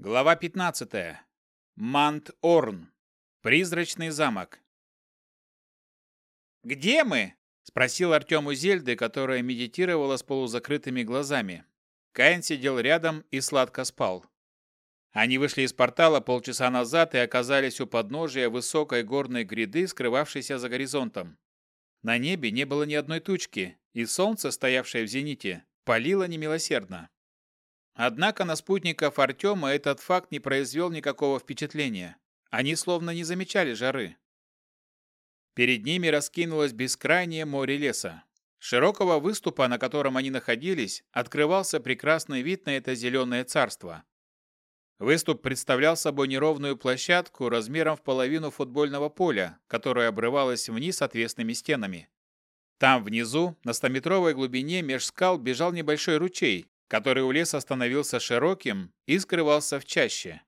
Глава 15. Мант-Орн. Призрачный замок. «Где мы?» – спросил Артем у Зельды, которая медитировала с полузакрытыми глазами. Каин сидел рядом и сладко спал. Они вышли из портала полчаса назад и оказались у подножия высокой горной гряды, скрывавшейся за горизонтом. На небе не было ни одной тучки, и солнце, стоявшее в зените, палило немилосердно. Однако на спутников Артема этот факт не произвел никакого впечатления. Они словно не замечали жары. Перед ними раскинулось бескрайнее море леса. широкого выступа, на котором они находились, открывался прекрасный вид на это зеленое царство. Выступ представлял собой неровную площадку размером в половину футбольного поля, которая обрывалась вниз отвесными стенами. Там внизу, на стометровой глубине меж скал бежал небольшой ручей, который у леса становился широким и скрывался в чаще.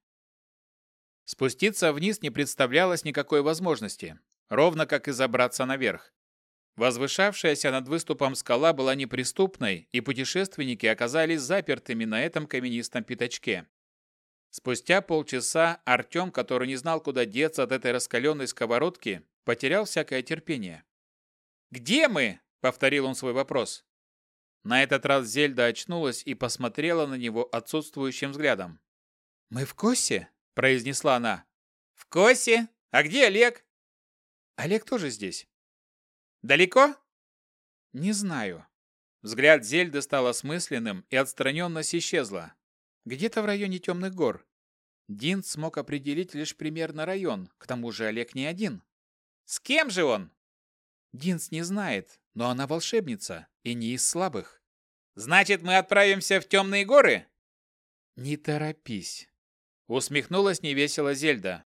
Спуститься вниз не представлялось никакой возможности, ровно как и забраться наверх. Возвышавшаяся над выступом скала была неприступной, и путешественники оказались запертыми на этом каменистом пятачке. Спустя полчаса Артем, который не знал, куда деться от этой раскаленной сковородки, потерял всякое терпение. «Где мы?» — повторил он свой вопрос. На этот раз Зельда очнулась и посмотрела на него отсутствующим взглядом. «Мы в Косе?» – произнесла она. «В Косе? А где Олег?» «Олег тоже здесь». «Далеко?» «Не знаю». Взгляд Зельды стал осмысленным, и отстраненность исчезла. Где-то в районе темных гор. Дин смог определить лишь примерно район, к тому же Олег не один. «С кем же он?» Динс не знает, но она волшебница и не из слабых. Значит, мы отправимся в темные горы? Не торопись. Усмехнулась невесело Зельда.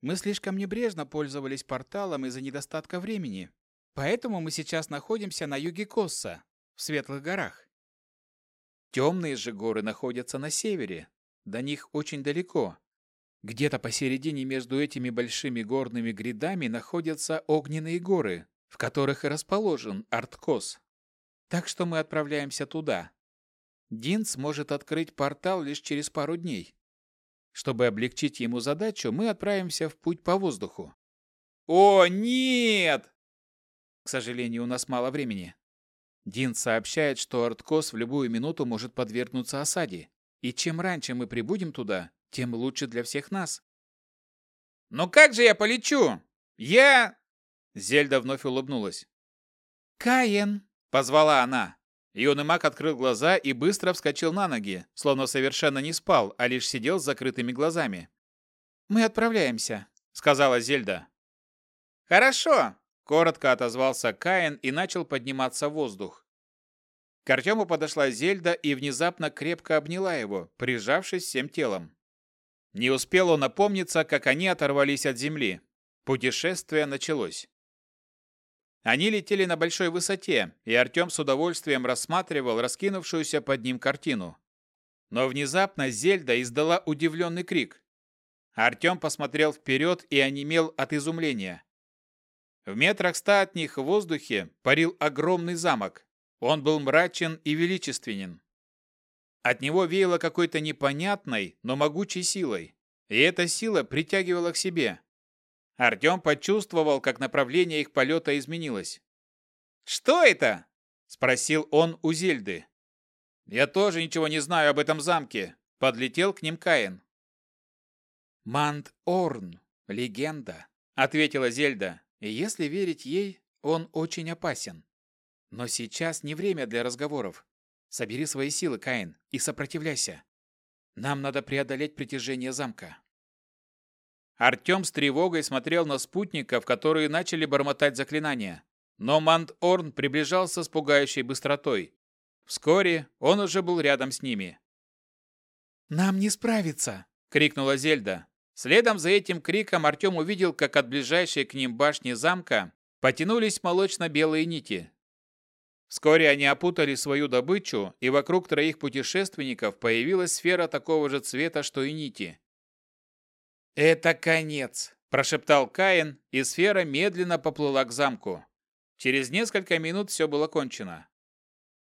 Мы слишком небрежно пользовались порталом из-за недостатка времени. Поэтому мы сейчас находимся на юге Косса, в Светлых горах. Темные же горы находятся на севере. До них очень далеко. Где-то посередине между этими большими горными грядами находятся огненные горы, в которых и расположен Арткос. Так что мы отправляемся туда. Дин сможет открыть портал лишь через пару дней. Чтобы облегчить ему задачу, мы отправимся в путь по воздуху. О, нет! К сожалению, у нас мало времени. Дин сообщает, что Арткос в любую минуту может подвергнуться осаде, и чем раньше мы прибудем туда, тем лучше для всех нас. «Но как же я полечу? Я...» Зельда вновь улыбнулась. «Каен!» – позвала она. Юный маг открыл глаза и быстро вскочил на ноги, словно совершенно не спал, а лишь сидел с закрытыми глазами. «Мы отправляемся», – сказала Зельда. «Хорошо», – коротко отозвался Каин и начал подниматься в воздух. К Артему подошла Зельда и внезапно крепко обняла его, прижавшись всем телом. Не успел он опомниться, как они оторвались от земли. Путешествие началось. Они летели на большой высоте, и Артем с удовольствием рассматривал раскинувшуюся под ним картину. Но внезапно Зельда издала удивленный крик. Артем посмотрел вперед и онемел от изумления. В метрах ста от них в воздухе парил огромный замок. Он был мрачен и величественен. От него веяло какой-то непонятной, но могучей силой. И эта сила притягивала к себе. Артем почувствовал, как направление их полета изменилось. «Что это?» – спросил он у Зельды. «Я тоже ничего не знаю об этом замке», – подлетел к ним Каин. «Мант-Орн, легенда», – ответила Зельда. «И если верить ей, он очень опасен. Но сейчас не время для разговоров. Собери свои силы, Каин, и сопротивляйся. Нам надо преодолеть притяжение замка». Артем с тревогой смотрел на спутников, которые начали бормотать заклинания. Но Манд-Орн приближался с пугающей быстротой. Вскоре он уже был рядом с ними. «Нам не справиться!» — крикнула Зельда. Следом за этим криком Артем увидел, как от ближайшей к ним башни замка потянулись молочно-белые нити. Вскоре они опутали свою добычу, и вокруг троих путешественников появилась сфера такого же цвета, что и нити. «Это конец!» – прошептал Каин, и сфера медленно поплыла к замку. Через несколько минут все было кончено.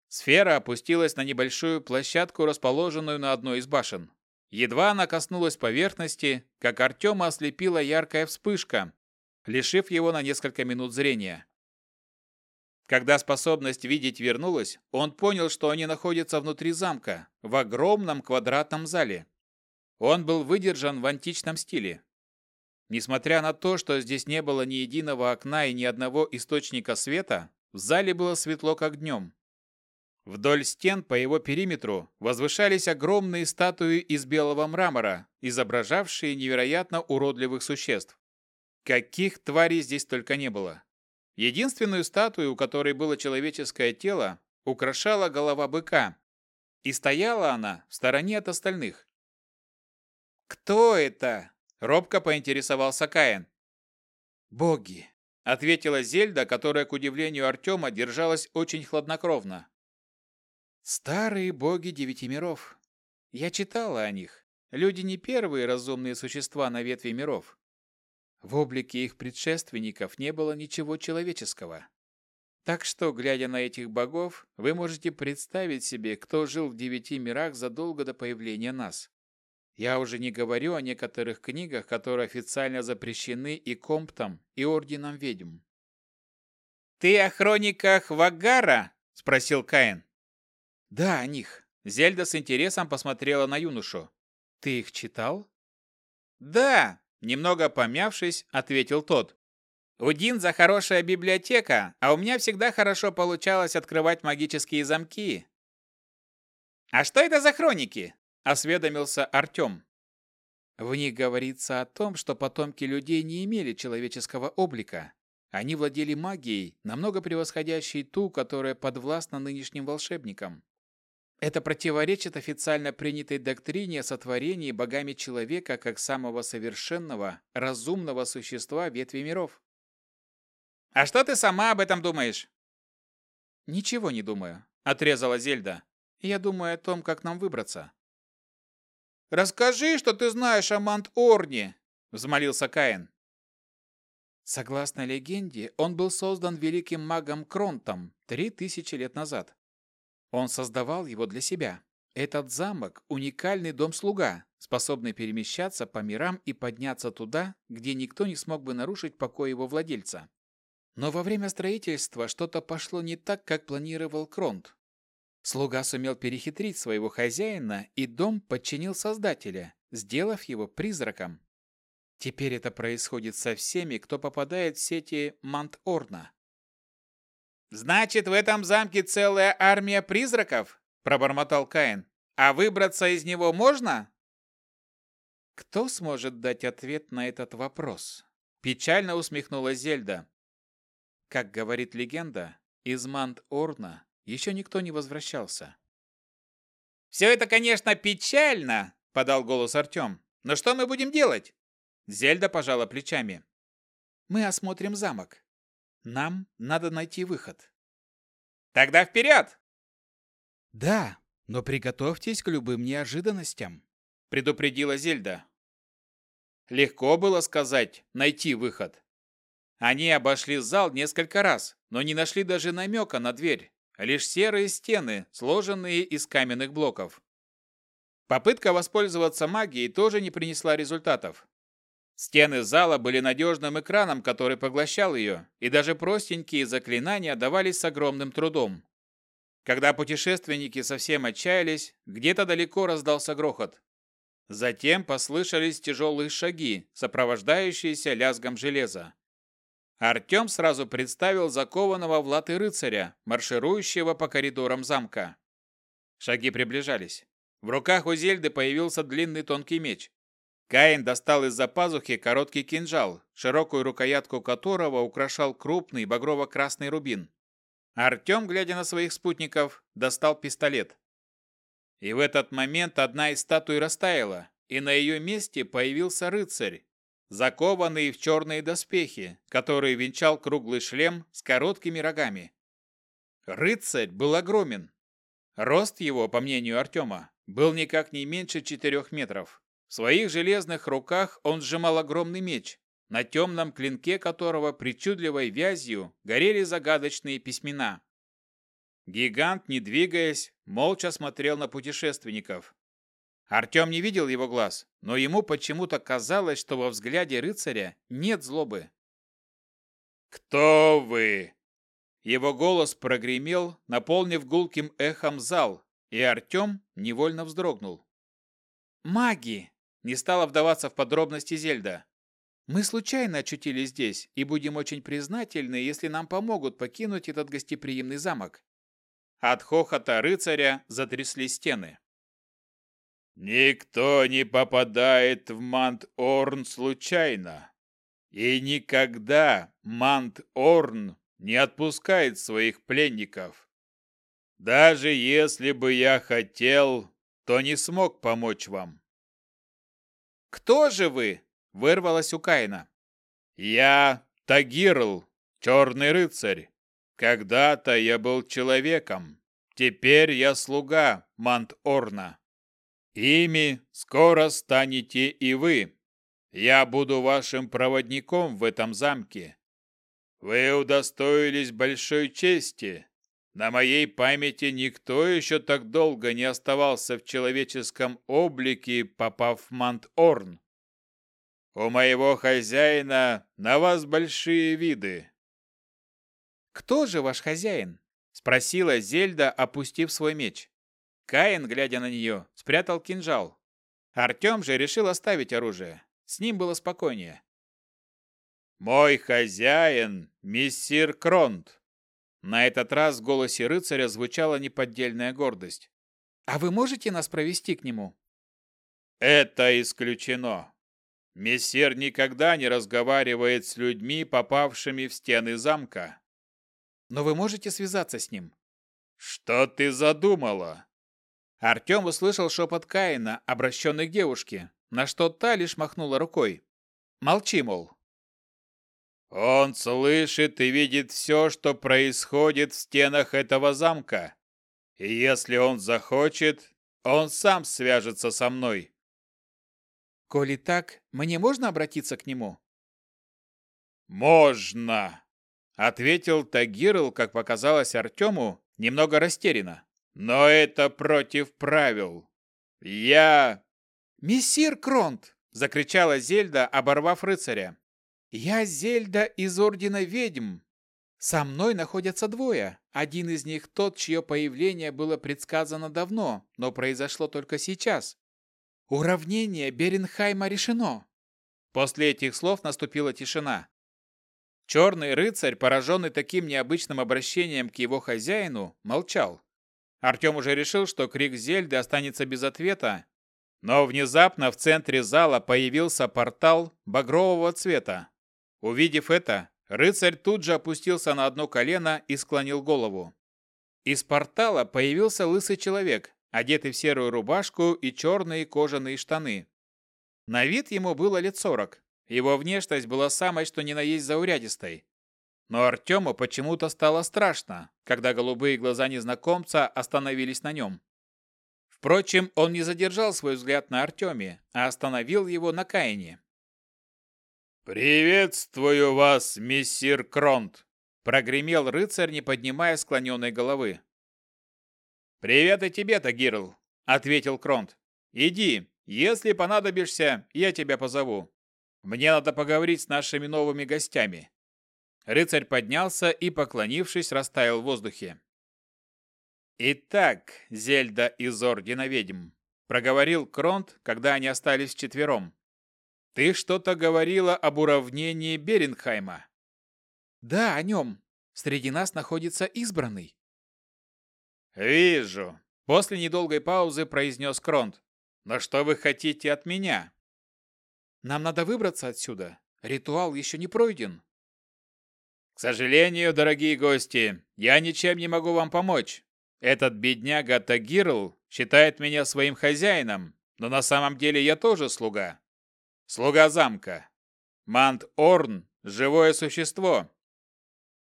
Сфера опустилась на небольшую площадку, расположенную на одной из башен. Едва она коснулась поверхности, как Артема ослепила яркая вспышка, лишив его на несколько минут зрения. Когда способность видеть вернулась, он понял, что они находятся внутри замка, в огромном квадратном зале. Он был выдержан в античном стиле. Несмотря на то, что здесь не было ни единого окна и ни одного источника света, в зале было светло, как днем. Вдоль стен по его периметру возвышались огромные статуи из белого мрамора, изображавшие невероятно уродливых существ. Каких тварей здесь только не было. Единственную статую, у которой было человеческое тело, украшала голова быка, и стояла она в стороне от остальных. «Кто это?» – робко поинтересовался Каин. «Боги», – ответила Зельда, которая, к удивлению Артема, держалась очень хладнокровно. Старые боги девяти миров. Я читала о них. Люди не первые разумные существа на ветви миров. В облике их предшественников не было ничего человеческого. Так что, глядя на этих богов, вы можете представить себе, кто жил в девяти мирах задолго до появления нас. Я уже не говорю о некоторых книгах, которые официально запрещены и Комптом, и Орденом Ведьм. «Ты о хрониках Вагара?» – спросил Каин. «Да, о них». Зельда с интересом посмотрела на юношу. «Ты их читал?» «Да», – немного помявшись, ответил тот. «У Динза хорошая библиотека, а у меня всегда хорошо получалось открывать магические замки». «А что это за хроники?» – осведомился Артем. В них говорится о том, что потомки людей не имели человеческого облика. Они владели магией, намного превосходящей ту, которая подвластна нынешним волшебникам. Это противоречит официально принятой доктрине о сотворении богами человека как самого совершенного, разумного существа ветви миров. «А что ты сама об этом думаешь?» «Ничего не думаю», — отрезала Зельда. «Я думаю о том, как нам выбраться». «Расскажи, что ты знаешь о Мант-Орне», — взмолился Каин. Согласно легенде, он был создан великим магом Кронтом три тысячи лет назад. Он создавал его для себя. Этот замок – уникальный дом-слуга, способный перемещаться по мирам и подняться туда, где никто не смог бы нарушить покой его владельца. Но во время строительства что-то пошло не так, как планировал Кронт. Слуга сумел перехитрить своего хозяина, и дом подчинил создателя, сделав его призраком. Теперь это происходит со всеми, кто попадает в сети Мант-Орна. «Значит, в этом замке целая армия призраков?» – пробормотал Каин. «А выбраться из него можно?» «Кто сможет дать ответ на этот вопрос?» – печально усмехнулась Зельда. Как говорит легенда, из Мант-Орна еще никто не возвращался. «Все это, конечно, печально!» – подал голос Артем. «Но что мы будем делать?» Зельда пожала плечами. «Мы осмотрим замок. Нам надо найти выход. Тогда вперед! Да, но приготовьтесь к любым неожиданностям, предупредила Зельда. Легко было сказать «найти выход». Они обошли зал несколько раз, но не нашли даже намека на дверь, лишь серые стены, сложенные из каменных блоков. Попытка воспользоваться магией тоже не принесла результатов. Стены зала были надежным экраном, который поглощал ее, и даже простенькие заклинания давались с огромным трудом. Когда путешественники совсем отчаялись, где-то далеко раздался грохот. Затем послышались тяжелые шаги, сопровождающиеся лязгом железа. Артем сразу представил закованного в латы рыцаря, марширующего по коридорам замка. Шаги приближались. В руках у Зельды появился длинный тонкий меч. Каин достал из-за пазухи короткий кинжал, широкую рукоятку которого украшал крупный багрово-красный рубин. Артем, глядя на своих спутников, достал пистолет. И в этот момент одна из статуй растаяла, и на ее месте появился рыцарь, закованный в черные доспехи, который венчал круглый шлем с короткими рогами. Рыцарь был огромен. Рост его, по мнению Артема, был никак не меньше четырех метров. В своих железных руках он сжимал огромный меч, на темном клинке которого причудливой вязью горели загадочные письмена. Гигант, не двигаясь, молча смотрел на путешественников. Артем не видел его глаз, но ему почему-то казалось, что во взгляде рыцаря нет злобы. «Кто вы?» Его голос прогремел, наполнив гулким эхом зал, и Артем невольно вздрогнул. «Маги!» – не стала вдаваться в подробности Зельда. «Мы случайно очутились здесь и будем очень признательны, если нам помогут покинуть этот гостеприимный замок». От хохота рыцаря затрясли стены. «Никто не попадает в Мант-Орн случайно. И никогда Мант-Орн не отпускает своих пленников. Даже если бы я хотел, то не смог помочь вам». «Кто же вы?» – вырвалось у Каина. «Я Тагирл, черный рыцарь. Когда-то я был человеком, теперь я слуга Мант-Орна. Ими скоро станете и вы. Я буду вашим проводником в этом замке. Вы удостоились большой чести. На моей памяти никто еще так долго не оставался в человеческом облике, попав в Мант-Орн. У моего хозяина на вас большие виды. «Кто же ваш хозяин?» – спросила Зельда, опустив свой меч. Каин, глядя на нее, спрятал кинжал. Артем же решил оставить оружие. С ним было спокойнее. «Мой хозяин – мессир Кронт!» На этот раз в голосе рыцаря звучала неподдельная гордость. «А вы можете нас провести к нему?» «Это исключено. Мессир никогда не разговаривает с людьми, попавшими в стены замка. Но вы можете связаться с ним?» «Что ты задумала?» Артем услышал шепот Каина, обращенный к девушке, на что та лишь махнула рукой. «Молчи, мол». «Он слышит и видит все, что происходит в стенах этого замка. И если он захочет, он сам свяжется со мной». «Коли так, мне можно обратиться к нему?» «Можно!» — ответил Тагирл, как показалось Артему, немного растерянно. Но это против правил. Я... «Мессир Кронт!» — закричала Зельда, оборвав рыцаря. «Я Зельда из Ордена Ведьм. Со мной находятся двое. Один из них тот, чье появление было предсказано давно, но произошло только сейчас. Уравнение Беренхайма решено». После этих слов наступила тишина. Черный рыцарь, пораженный таким необычным обращением к его хозяину, молчал. Артем уже решил, что крик Зельды останется без ответа, но внезапно в центре зала появился портал багрового цвета. Увидев это, рыцарь тут же опустился на одно колено и склонил голову. Из портала появился лысый человек, одетый в серую рубашку и черные кожаные штаны. На вид ему было лет сорок. Его внешность была самой что ни на есть заурядистой. Но Артему почему-то стало страшно, когда голубые глаза незнакомца остановились на нем. Впрочем, он не задержал свой взгляд на Артеме, а остановил его на Каине. «Приветствую вас, мессир Кронт!» – прогремел рыцарь, не поднимая склоненной головы. «Привет и тебе, Тагирл!» – ответил Кронт. «Иди, если понадобишься, я тебя позову. Мне надо поговорить с нашими новыми гостями. Рыцарь поднялся и, поклонившись, растаял в воздухе. «Итак, Зельда из Ордена Ведьм», — проговорил Кронт, когда они остались вчетвером. «Ты что-то говорила об уравнении Беренхайма». «Да, о нем. Среди нас находится избранный». «Вижу», — после недолгой паузы произнес Кронт. «Но что вы хотите от меня?» «Нам надо выбраться отсюда. Ритуал еще не пройден. К сожалению, дорогие гости, я ничем не могу вам помочь. Этот бедняга Тагирл считает меня своим хозяином, но на самом деле я тоже слуга. Слуга замка. Мант Орн – живое существо.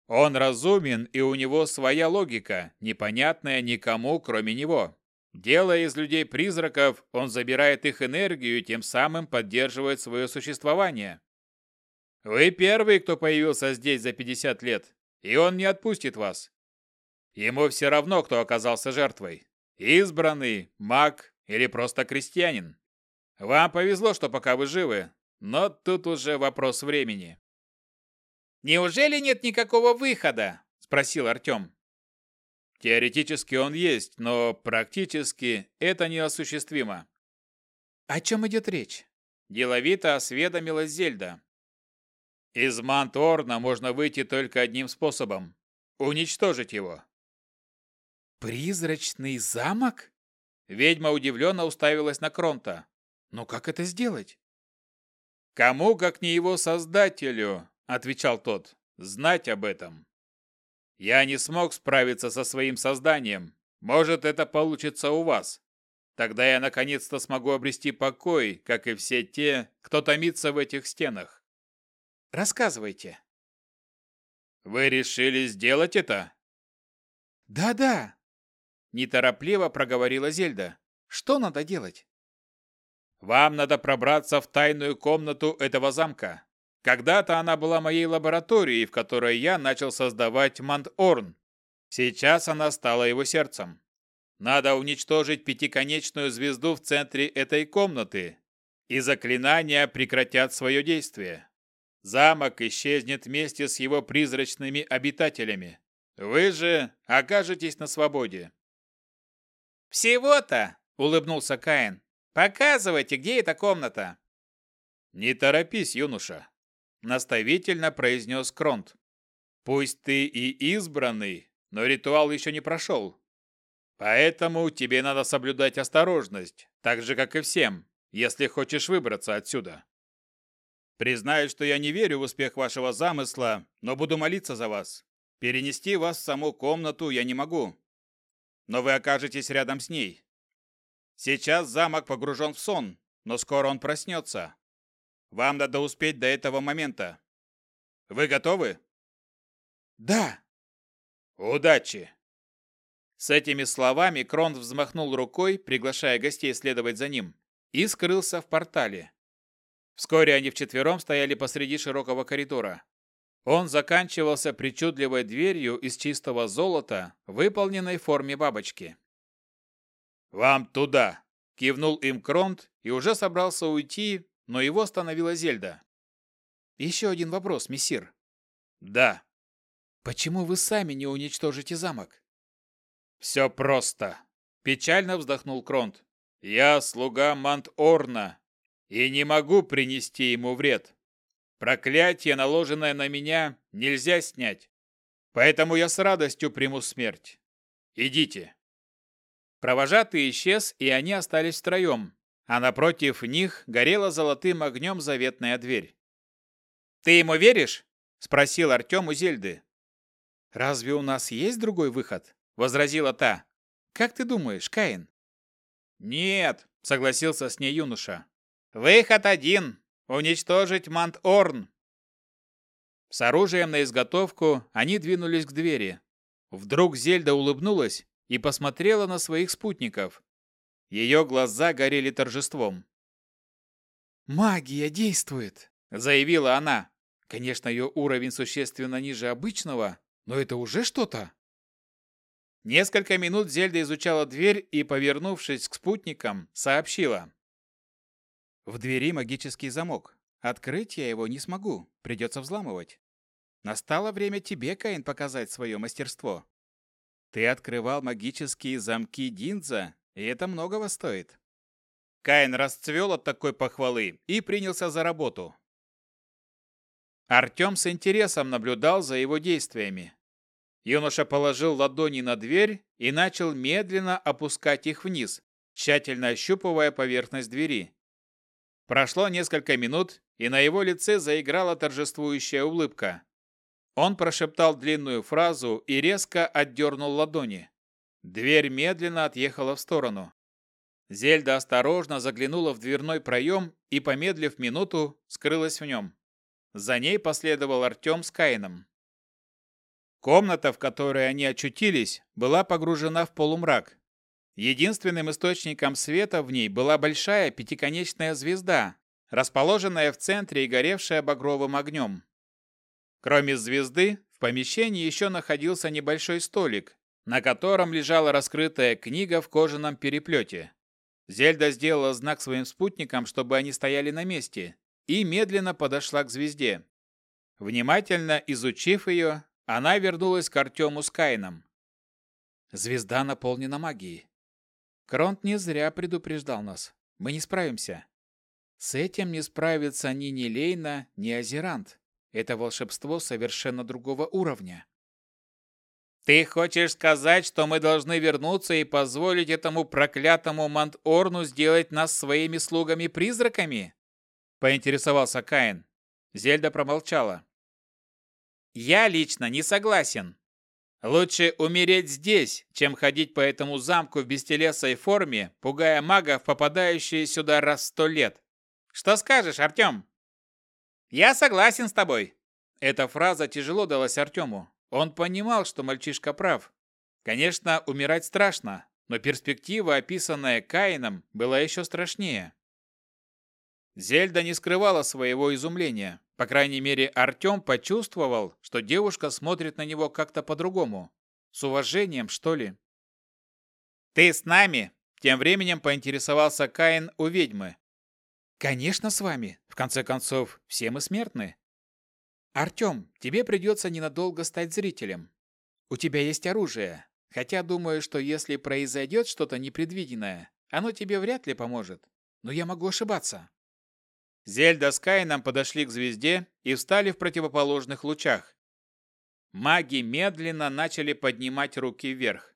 Он разумен, и у него своя логика, непонятная никому, кроме него. Делая из людей призраков, он забирает их энергию и тем самым поддерживает свое существование. Вы первый, кто появился здесь за 50 лет, и он не отпустит вас. Ему все равно, кто оказался жертвой. Избранный, маг или просто крестьянин. Вам повезло, что пока вы живы, но тут уже вопрос времени. «Неужели нет никакого выхода?» – спросил Артем. Теоретически он есть, но практически это неосуществимо. О чем идет речь? Деловито осведомилась Зельда. Из Манторна можно выйти только одним способом – уничтожить его. «Призрачный замок?» Ведьма удивленно уставилась на Кронта. «Но как это сделать?» «Кому, как не его создателю, — отвечал тот, — знать об этом. Я не смог справиться со своим созданием. Может, это получится у вас. Тогда я наконец-то смогу обрести покой, как и все те, кто томится в этих стенах. Рассказывайте. Вы решили сделать это? Да-да. Неторопливо проговорила Зельда. Что надо делать? Вам надо пробраться в тайную комнату этого замка. Когда-то она была моей лабораторией, в которой я начал создавать Манд-Орн. Сейчас она стала его сердцем. Надо уничтожить пятиконечную звезду в центре этой комнаты, и заклинания прекратят свое действие. Замок исчезнет вместе с его призрачными обитателями. Вы же окажетесь на свободе. «Всего-то!» — улыбнулся Каин. «Показывайте, где эта комната!» «Не торопись, юноша!» наставительно произнес Кронт. Пусть ты и избранный, но ритуал еще не прошел. Поэтому тебе надо соблюдать осторожность, так же, как и всем, если хочешь выбраться отсюда. Признаю, что я не верю в успех вашего замысла, но буду молиться за вас. Перенести вас в саму комнату я не могу. Но вы окажетесь рядом с ней. Сейчас замок погружен в сон, но скоро он проснется. Вам надо успеть до этого момента. Вы готовы? Да. Удачи. С этими словами Крон взмахнул рукой, приглашая гостей следовать за ним, и скрылся в портале. Вскоре они вчетвером стояли посреди широкого коридора. Он заканчивался причудливой дверью из чистого золота, выполненной в форме бабочки. «Вам туда!» – кивнул им Кронт и уже собрался уйти, но его остановила Зельда. «Еще один вопрос, мессир». «Да». «Почему вы сами не уничтожите замок?» «Все просто», – печально вздохнул Кронт. «Я слуга Мант-Орна и не могу принести ему вред. Проклятие, наложенное на меня, нельзя снять, поэтому я с радостью приму смерть. Идите». Провожатый исчез, и они остались втроем, а напротив них горела золотым огнем заветная дверь. «Ты ему веришь?» – спросил Артем у Зельды. «Разве у нас есть другой выход?» – возразила та. «Как ты думаешь, Каин?» «Нет», – согласился с ней юноша. «Выход один – уничтожить Мант-Орн». С оружием на изготовку они двинулись к двери. Вдруг Зельда улыбнулась и посмотрела на своих спутников. Ее глаза горели торжеством. «Магия действует!» – заявила она. Конечно, ее уровень существенно ниже обычного, но это уже что-то. Несколько минут Зельда изучала дверь и, повернувшись к спутникам, сообщила. «В двери магический замок. Открыть я его не смогу, придется взламывать. Настало время тебе, Каин, показать свое мастерство. Ты открывал магические замки Динза и это многого стоит. Каин расцвел от такой похвалы и принялся за работу. Артем с интересом наблюдал за его действиями. Юноша положил ладони на дверь и начал медленно опускать их вниз, тщательно ощупывая поверхность двери. Прошло несколько минут, и на его лице заиграла торжествующая улыбка. Он прошептал длинную фразу и резко отдернул ладони. Дверь медленно отъехала в сторону. Зельда осторожно заглянула в дверной проем и, помедлив минуту, скрылась в нем. За ней последовал Артем с Каином. Комната, в которой они очутились, была погружена в полумрак. Единственным источником света в ней была большая пятиконечная звезда, расположенная в центре и горевшая багровым огнем. Кроме звезды, в помещении еще находился небольшой столик, на котором лежала раскрытая книга в кожаном переплете. Зельда сделала знак своим спутникам, чтобы они стояли на месте, и медленно подошла к звезде. Внимательно изучив ее, она вернулась к Артему с Каином. Звезда наполнена магией. Кронт не зря предупреждал нас. Мы не справимся. С этим не справится ни Нелейна, ни Азерант. Это волшебство совершенно другого уровня. «Ты хочешь сказать, что мы должны вернуться и позволить этому проклятому Мант-Орну сделать нас своими слугами-призраками?» Поинтересовался Каин. Зельда промолчала. «Я лично не согласен. Лучше умереть здесь, чем ходить по этому замку в бестелесой форме, пугая магов, попадающие сюда раз сто лет. Что скажешь, Артем?» «Я согласен с тобой». Эта фраза тяжело далась Артему. Он понимал, что мальчишка прав. Конечно, умирать страшно, но перспектива, описанная Каином, была еще страшнее. Зельда не скрывала своего изумления. По крайней мере, Артем почувствовал, что девушка смотрит на него как-то по-другому. С уважением, что ли. «Ты с нами?» Тем временем поинтересовался Каин у ведьмы. «Конечно, с вами. В конце концов, все мы смертны. Артем, тебе придется ненадолго стать зрителем. У тебя есть оружие, хотя думаю, что если произойдет что-то непредвиденное, оно тебе вряд ли поможет. Но я могу ошибаться». Зельда с Каином подошли к звезде и встали в противоположных лучах. Маги медленно начали поднимать руки вверх.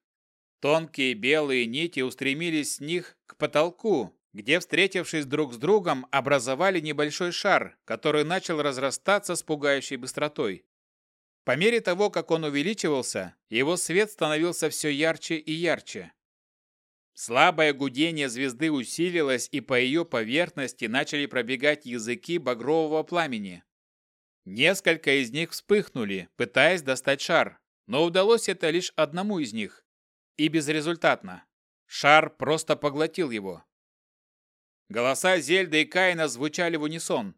Тонкие белые нити устремились с них к потолку, где, встретившись друг с другом, образовали небольшой шар, который начал разрастаться с пугающей быстротой. По мере того, как он увеличивался, его свет становился все ярче и ярче. Слабое гудение звезды усилилось, и по ее поверхности начали пробегать языки багрового пламени. Несколько из них вспыхнули, пытаясь достать шар, но удалось это лишь одному из них. И безрезультатно. Шар просто поглотил его. Голоса Зельды и Каина звучали в унисон.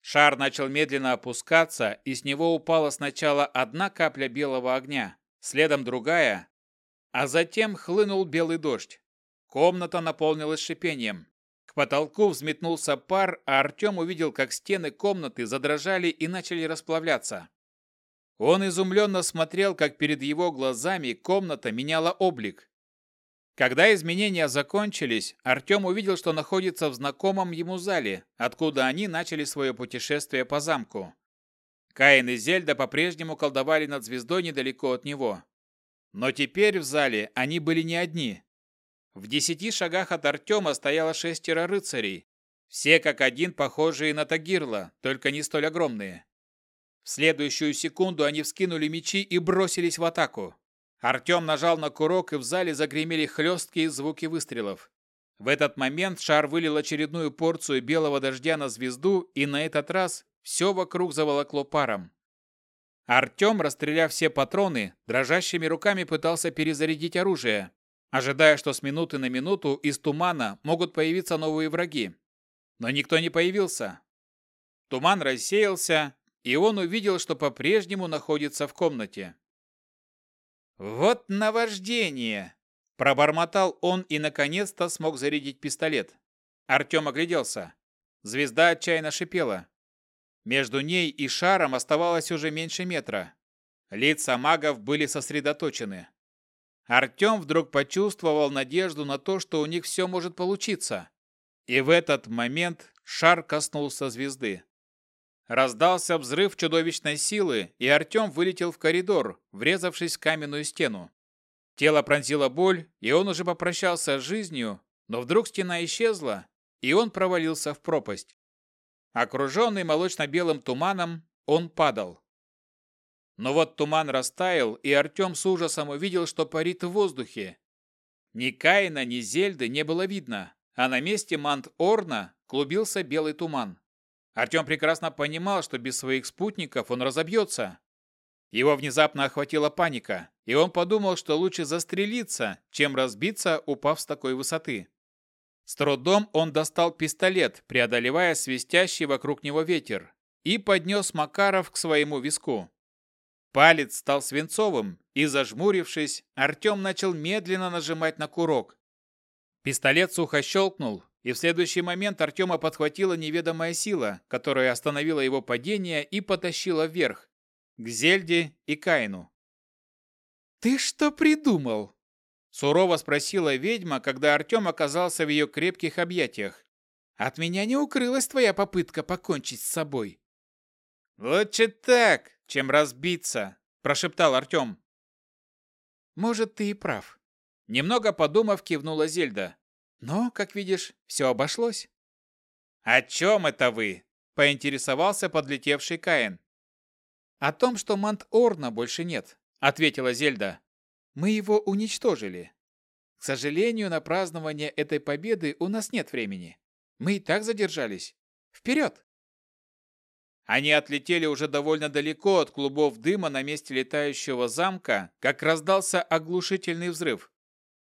Шар начал медленно опускаться, и с него упала сначала одна капля белого огня, следом другая, а затем хлынул белый дождь. Комната наполнилась шипением. К потолку взметнулся пар, а Артем увидел, как стены комнаты задрожали и начали расплавляться. Он изумленно смотрел, как перед его глазами комната меняла облик. Когда изменения закончились, Артем увидел, что находится в знакомом ему зале, откуда они начали свое путешествие по замку. Каин и Зельда по-прежнему колдовали над звездой недалеко от него. Но теперь в зале они были не одни. В десяти шагах от Артема стояло шестеро рыцарей, все как один похожие на Тагирла, только не столь огромные. В следующую секунду они вскинули мечи и бросились в атаку. Артем нажал на курок, и в зале загремели хлесткие звуки выстрелов. В этот момент шар вылил очередную порцию белого дождя на звезду, и на этот раз все вокруг заволокло паром. Артем, расстреляв все патроны, дрожащими руками пытался перезарядить оружие, ожидая, что с минуты на минуту из тумана могут появиться новые враги. Но никто не появился. Туман рассеялся, и он увидел, что по-прежнему находится в комнате. «Вот наваждение!» – пробормотал он и, наконец-то, смог зарядить пистолет. Артем огляделся. Звезда отчаянно шипела. Между ней и шаром оставалось уже меньше метра. Лица магов были сосредоточены. Артем вдруг почувствовал надежду на то, что у них все может получиться. И в этот момент шар коснулся звезды. Раздался взрыв чудовищной силы, и Артем вылетел в коридор, врезавшись в каменную стену. Тело пронзило боль, и он уже попрощался с жизнью, но вдруг стена исчезла, и он провалился в пропасть. Окруженный молочно-белым туманом, он падал. Но вот туман растаял, и Артем с ужасом увидел, что парит в воздухе. Ни Каина, ни Зельды не было видно, а на месте Мант-Орна клубился белый туман. Артем прекрасно понимал, что без своих спутников он разобьется. Его внезапно охватила паника, и он подумал, что лучше застрелиться, чем разбиться, упав с такой высоты. С трудом он достал пистолет, преодолевая свистящий вокруг него ветер, и поднес Макаров к своему виску. Палец стал свинцовым, и, зажмурившись, Артем начал медленно нажимать на курок. Пистолет сухо щелкнул, и в следующий момент Артема подхватила неведомая сила, которая остановила его падение и потащила вверх, к Зельде и Каину. «Ты что придумал?» Сурово спросила ведьма, когда Артем оказался в ее крепких объятиях. «От меня не укрылась твоя попытка покончить с собой». «Лучше так, чем разбиться», – прошептал Артем. «Может, ты и прав». Немного подумав, кивнула Зельда. Но, как видишь, все обошлось. «О чем это вы?» – поинтересовался подлетевший Каин. «О том, что Мант-Орна больше нет», – ответила Зельда. «Мы его уничтожили. К сожалению, на празднование этой победы у нас нет времени. Мы и так задержались. Вперед!» Они отлетели уже довольно далеко от клубов дыма на месте летающего замка, как раздался оглушительный взрыв.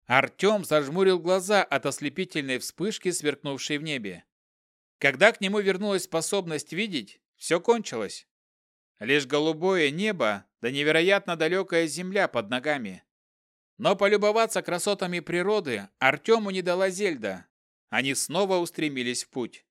Артем зажмурил глаза от ослепительной вспышки, сверкнувшей в небе. Когда к нему вернулась способность видеть, все кончилось. Лишь голубое небо да невероятно далекая земля под ногами. Но полюбоваться красотами природы Артему не дала Зельда. Они снова устремились в путь.